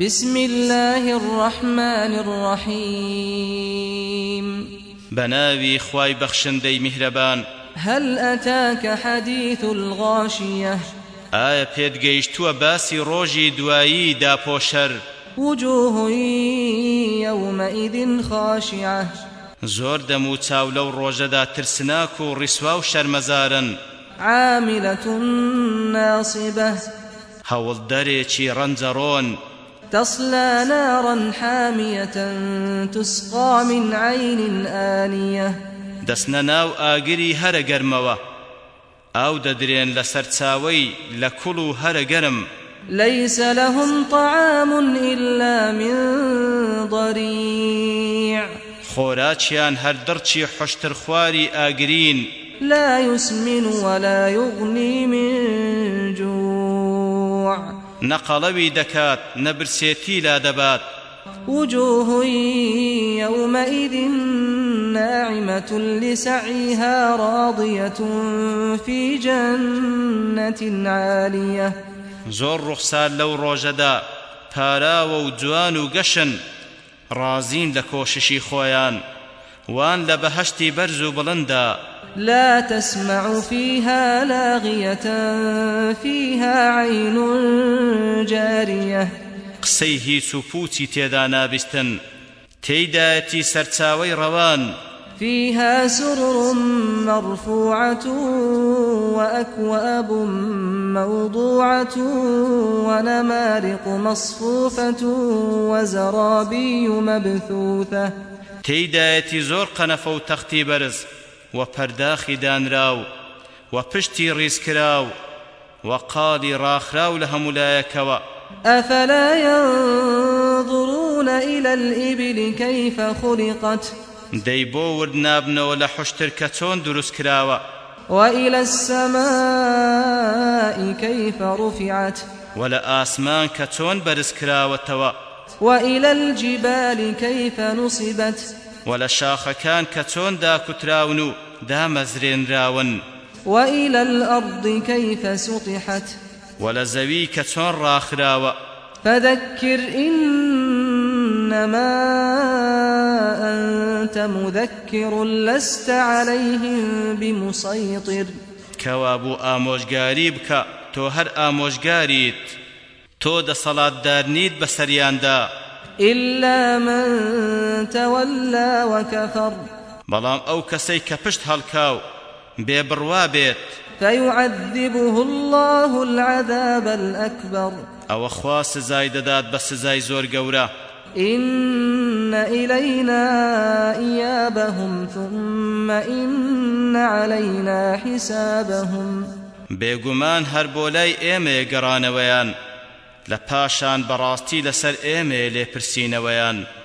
بسم الله الرحمن الرحيم بناوي خواي بخشندي مهربان هل أتاك حديث الغاشية آية بيد جيشتوا باسي روجي دوائي دابوشر وجوه يومئذ خاشعة زۆر دەم و چاو لەو ڕۆژەدا ترسناک و ڕیسوا و شەرمەزارن عاملەتون ناسیبە هەوڵدەرێکی ڕەنجەڕۆن تصلى نارا حامية تسقى من عين آنية دسنا ناو آقري هر قرموا أو ددرين لسرتاوي لكلو هر قرم ليس لهم طعام إلا من ضريع خوراچیان هەر دڕچی حشتر خواری ئاگرین لا يسمن ولا يغني من نقلوي دكات نبرسيتي لا دبات وجوه يومئذ ناعمة لسعيها راضية في جنة عالية زۆر ڕوخسار لەو ڕۆژەدا پاراوە و جوان و گەشن ڕازین لە کۆششی خۆیان وان لە بەهشتی بەرز و بڵندا لا تسمع فيها لاغية فيها عين جارية قسەی هیچ و پوچی تێدا نابستن تێیدایەتی سەرچاوەی ڕەوان فيها سرر مرفوعة وأكواب موضوعة ونمارق مصفوفة وزرابي مبثوثة تيدايتي زور قنفو تختي برز و پەرداخی دانراو و پشتی ڕیزکراو و قاڵی ڕاخراو لە هەمولایەکەوە ئەفەلا ينظرون إلى الإبل كيف خلقت دەی بۆ وردنابنەوە لە حشتر کە چۆن دروست کراوە وإلى السماء كيف رفعت ولا آسمان كتون برز كراوتوا وإلى الجبال كيف نصبت ولا شاخ كان كتون دا كتراونو دامەزرێنراون وإلى الأرض كيف سطحت ولزوي كتون راخراوة فذكر إنما أنت مذكر لست عليهم بمسيطر كوابو آموشگاري بك تو هر آموشگاريت تو دا صلاة دارنيت بسريان دا إلا من تولى وكفر بەڵام ئەو کەسەی کە پشت هەڵکاو بێبڕوا بێت فيعذبه الله العذاب الأكبر أو أخوا سزاي ددات بس سزاي زور قورا إن إلينا إيابهم ثم إن علينا حسابهم بيقمان هربولي إيمي قران ويان لباشان براستي لسر إيمي لبرسين ويان